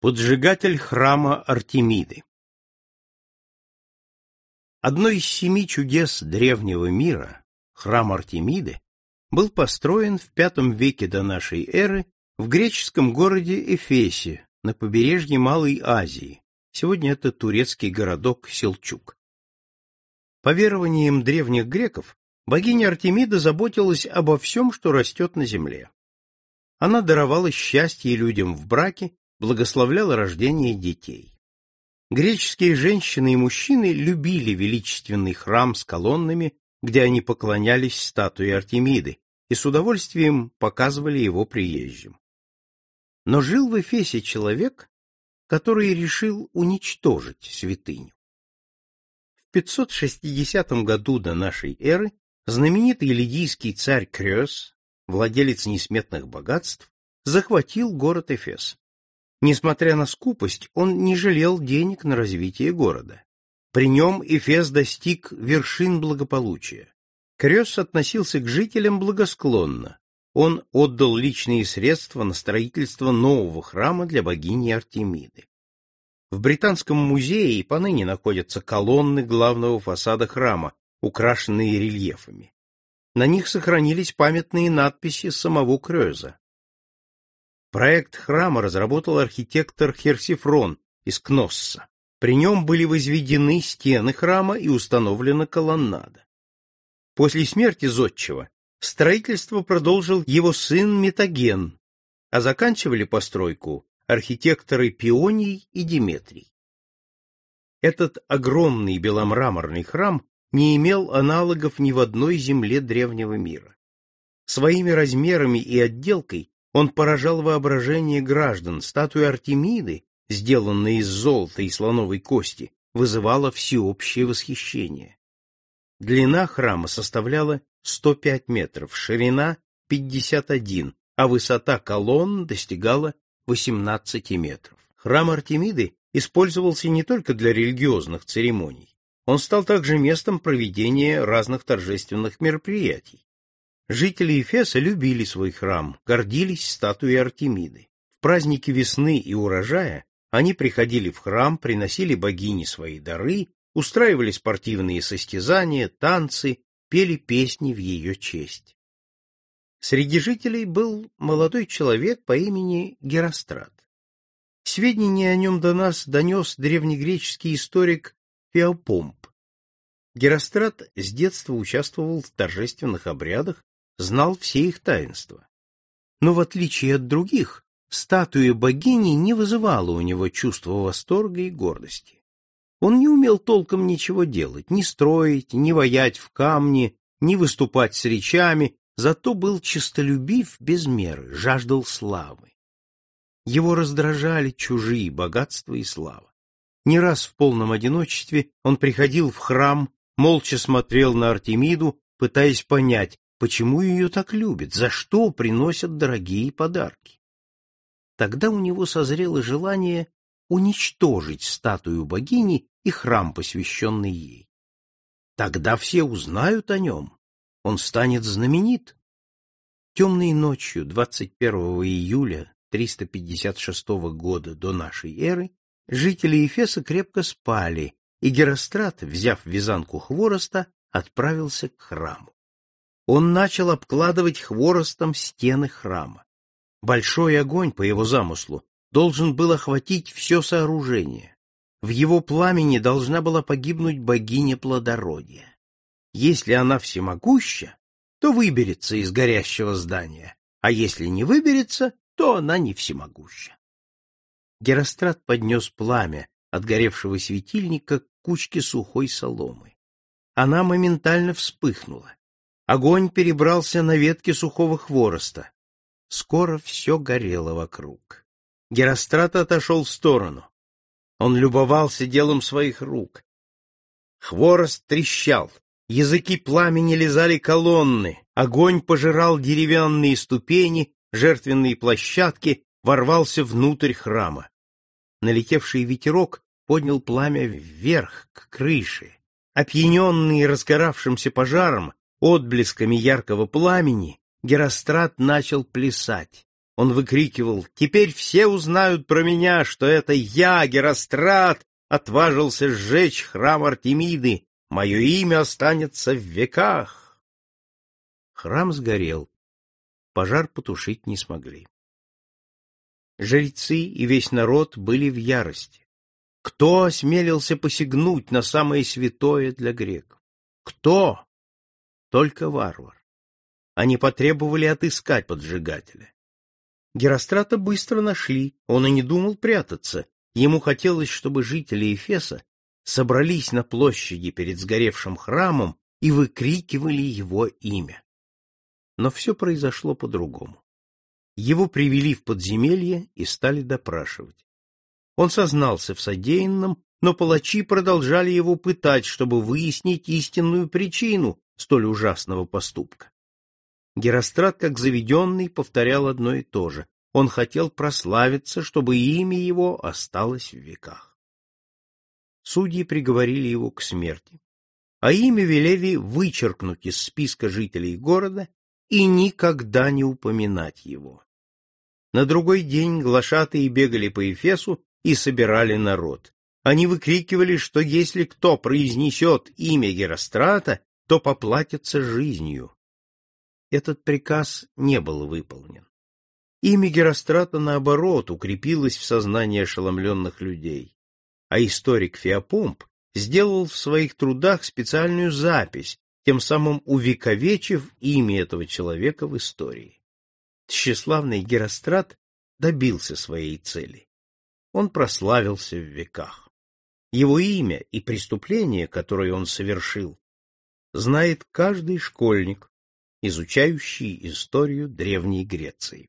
Поджигатель храма Артемиды Одно из семи чудес древнего мира, храм Артемиды, был построен в V веке до нашей эры в греческом городе Эфесе на побережье Малой Азии. Сегодня это турецкий городок Селчук. По верованиям древних греков, богиня Артемида заботилась обо всем, что растет на земле. Она даровала счастье людям в браке благословляла рождение детей. Греческие женщины и мужчины любили величественный храм с колоннами, где они поклонялись статуе Артемиды и с удовольствием показывали его приезжим. Но жил в Эфесе человек, который решил уничтожить святыню. В 560 году до нашей эры знаменитый лидийский царь Крёс, владелец несметных богатств, захватил город Эфес. Несмотря на скупость, он не жалел денег на развитие города. При нем Эфес достиг вершин благополучия. Крёс относился к жителям благосклонно. Он отдал личные средства на строительство нового храма для богини Артемиды. В Британском музее и поныне находятся колонны главного фасада храма, украшенные рельефами. На них сохранились памятные надписи самого Крёза. Проект храма разработал архитектор Херсифрон из Кносса. При нем были возведены стены храма и установлена колоннада. После смерти зодчего строительство продолжил его сын Метаген, а заканчивали постройку архитекторы Пионий и Диметрий. Этот огромный беломраморный храм не имел аналогов ни в одной земле древнего мира. Своими размерами и отделкой он поражал воображение граждан. Статуя Артемиды, сделанная из золота и слоновой кости, вызывала всеобщее восхищение. Длина храма составляла 105 метров, ширина 51, а высота колонн достигала 18 метров. Храм Артемиды использовался не только для религиозных церемоний. Он стал также местом проведения разных торжественных мероприятий. Жители Эфеса любили свой храм, гордились статуей Артемиды. В праздники весны и урожая они приходили в храм, приносили богине свои дары, устраивали спортивные состязания, танцы, пели песни в ее честь. Среди жителей был молодой человек по имени Герострат. Сведения о нем до нас донес древнегреческий историк Феопомп. Герострат с детства участвовал в торжественных обрядах знал все их таинства. Но в отличие от других, статуя богини не вызывала у него чувства восторга и гордости. Он не умел толком ничего делать, ни строить, ни воять в камне, ни выступать с речами, зато был честолюбив без меры, жаждал славы. Его раздражали чужие богатства и слава. Не раз в полном одиночестве он приходил в храм, молча смотрел на Артемиду, пытаясь понять, Почему ее так любят? За что приносят дорогие подарки? Тогда у него созрело желание уничтожить статую богини и храм, посвященный ей. Тогда все узнают о нем, он станет знаменит. Темной ночью 21 июля 356 года до нашей эры жители Эфеса крепко спали, и Герострат, взяв вязанку хвороста, отправился к храму он начал обкладывать хворостом стены храма. Большой огонь, по его замыслу, должен был охватить все сооружение. В его пламени должна была погибнуть богиня плодородия. Если она всемогуща, то выберется из горящего здания, а если не выберется, то она не всемогуща. Герострат поднес пламя от горевшего светильника к кучке сухой соломы. Она моментально вспыхнула. Огонь перебрался на ветки сухого хвороста. Скоро все горело вокруг. Герострат отошел в сторону. Он любовался делом своих рук. Хворост трещал, языки пламени лизали колонны, огонь пожирал деревянные ступени, жертвенные площадки, ворвался внутрь храма. Налетевший ветерок поднял пламя вверх, к крыше. Опьяненный разгоравшимся пожаром, отблесками яркого пламени Герострат начал плясать. Он выкрикивал «Теперь все узнают про меня, что это я, Герострат, отважился сжечь храм Артемиды, мое имя останется в веках». Храм сгорел, пожар потушить не смогли. Жрецы и весь народ были в ярости. Кто осмелился посягнуть на самое святое для греков? Кто? Только варвар. Они потребовали отыскать поджигателя. Герострата быстро нашли, он и не думал прятаться. Ему хотелось, чтобы жители Эфеса собрались на площади перед сгоревшим храмом и выкрикивали его имя. Но все произошло по-другому. Его привели в подземелье и стали допрашивать. Он сознался в содеянном, но палачи продолжали его пытать, чтобы выяснить истинную причину столь ужасного поступка. Герострат, как заведенный, повторял одно и то же. Он хотел прославиться, чтобы имя его осталось в веках. Судьи приговорили его к смерти, а имя велели вычеркнуть из списка жителей города и никогда не упоминать его. На другой день глашатые бегали по Эфесу и собирали народ. Они выкрикивали, что если кто произнесет имя Герострата, то поплатится жизнью. Этот приказ не был выполнен. Имя Герострата, наоборот, укрепилось в сознании ошеломленных людей. А историк Феопомп сделал в своих трудах специальную запись, тем самым увековечив имя этого человека в истории. Тщеславный Герострат добился своей цели он прославился в веках. Его имя и преступление, которое он совершил, знает каждый школьник, изучающий историю Древней Греции.